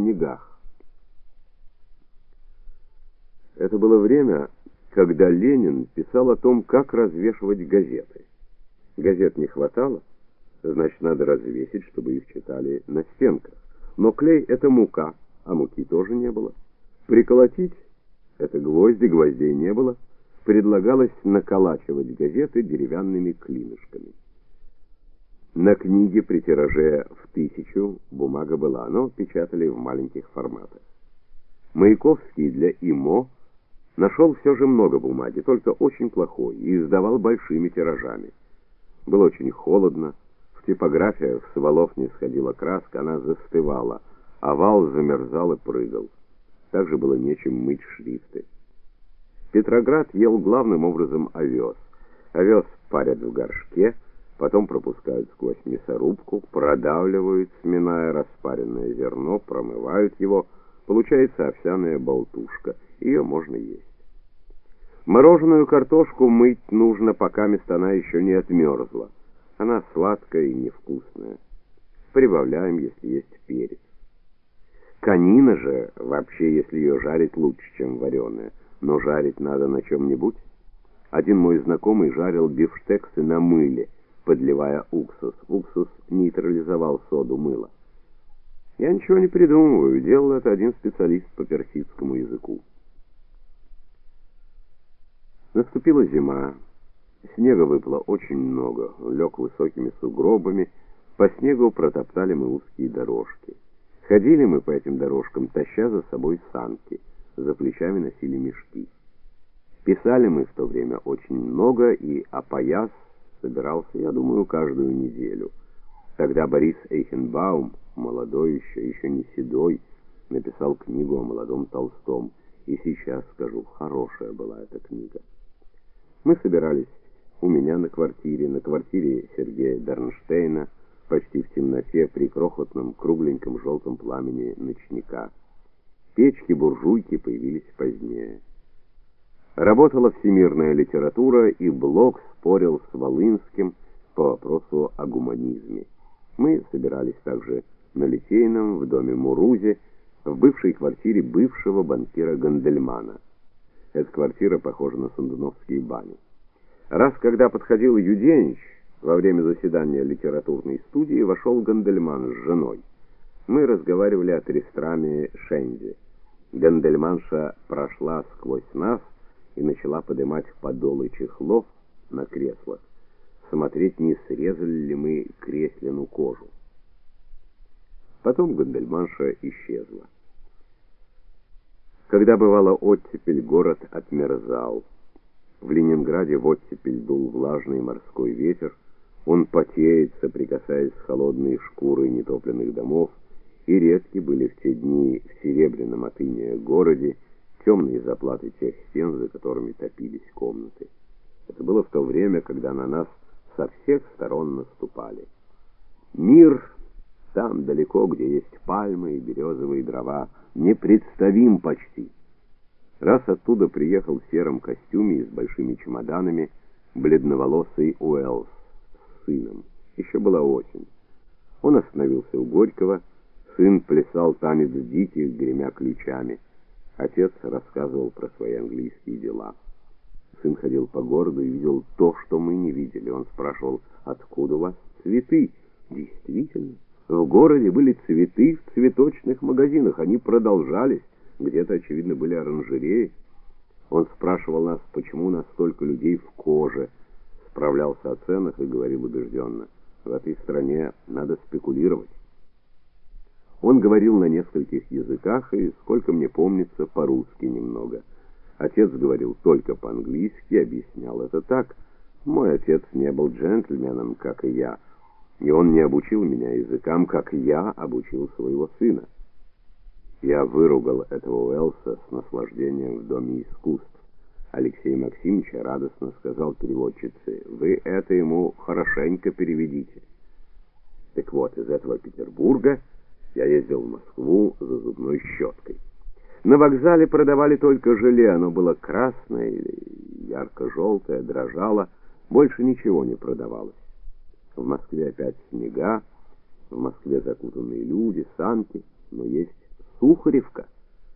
снегах. Это было время, когда Ленин писал о том, как развешивать газеты. Газет не хватало, значит, надо развесить, чтобы их читали на стенках. Но клей это мука, а муки тоже не было. Приколотить это гвозди, гвоздей не было. Предлагалось наколачивать газеты деревянными клинышками. На книге при тираже в тысячу бумага была, но печатали в маленьких форматах. Маяковский для ИМО нашел все же много бумаги, только очень плохой, и издавал большими тиражами. Было очень холодно, в типографиях с валов не сходила краска, она застывала, а вал замерзал и прыгал. Также было нечем мыть шрифты. Петроград ел главным образом овес. Овес парят в горшке, потом пропускают сквозь мясорубку, продавливают, сминая распаренное зерно, промывают его, получается овсяная болтушка. Ее можно есть. Мороженую картошку мыть нужно, пока мест она еще не отмерзла. Она сладкая и невкусная. Прибавляем, если есть перец. Конина же, вообще, если ее жарить, лучше, чем вареная. Но жарить надо на чем-нибудь. Один мой знакомый жарил бифштексы на мыле, подливая уксус. Уксус нейтрализовал соду мыла. Я ничего не придумываю, делал это один специалист по персидскому языку. Наступила зима. Снега выпало очень много, лег высокими сугробами, по снегу протоптали мы узкие дорожки. Ходили мы по этим дорожкам, таща за собой санки, за плечами носили мешки. Писали мы в то время очень много, и опояс собирался, я думаю, каждую неделю. Тогда Борис Эйхенбаум, молодой еще, еще не седой, написал книгу о молодом Толстом, и сейчас скажу, хорошая была эта книга. Мы собирались у меня на квартире, на квартире Сергея Дарнштейна, почти в темноте при крохотном кругленьком желтом пламени ночника. Печки-буржуйки появились позднее. Работала всемирная литература, и Блок спорил с Волынским по вопросу о гуманизме. Мы собирались также на Литейном, в доме Мурузе, в бывшей квартире бывшего банкира Гандельмана. Эта квартира похожа на Сандуновские бани. Раз, когда подходил Юденич, во время заседания литературной студии вошел Гандельман с женой. Мы разговаривали о Тристраме Шенди. Гандельманша прошла сквозь нас и начала поднимать подолы чехлов на креслах, смотреть, не срезали ли мы креслину кожу. Потом Гандельманша исчезла. Когда бывала оттепель, город отмерзал. В Ленинграде в оттепель дул влажный морской ветер, он потеет, соприкасаясь с холодной шкурой нетопленных домов, и редки были в те дни в серебряном от городе темные заплаты тех стен, за которыми топились комнаты. Это было в то время, когда на нас со всех сторон наступали. Мир там далеко, где есть пальмы и березовые дрова, непредставим почти. Раз оттуда приехал в сером костюме и с большими чемоданами бледноволосый Уэллс с сыном. Еще была осень. Он остановился у Горького, сын плясал танец диких, гремя ключами. Отец рассказывал про свои английские дела. Сын ходил по городу и видел то, что мы не видели. Он спрашивал, откуда у вас цветы? Действительно, в городе были цветы в цветочных магазинах, они продолжались, где-то, очевидно, были оранжереи. Он спрашивал нас, почему у нас столько людей в коже, справлялся о ценах и говорил убежденно, в этой стране надо спекулировать. Он говорил на нескольких языках и, сколько мне помнится, по-русски немного. Отец говорил только по-английски, объяснял это так. Мой отец не был джентльменом, как и я и он не обучил меня языкам, как я обучил своего сына. Я выругал этого Уэлса с наслаждением в Доме искусств. Алексей Максимович радостно сказал переводчице, «Вы это ему хорошенько переведите». Так вот, из этого Петербурга я ездил в Москву за зубной щеткой. На вокзале продавали только желе, оно было красное или ярко-желтое, дрожало, больше ничего не продавалось. В Москве опять снега, в Москве закутанные люди, санки, но есть Сухаревка.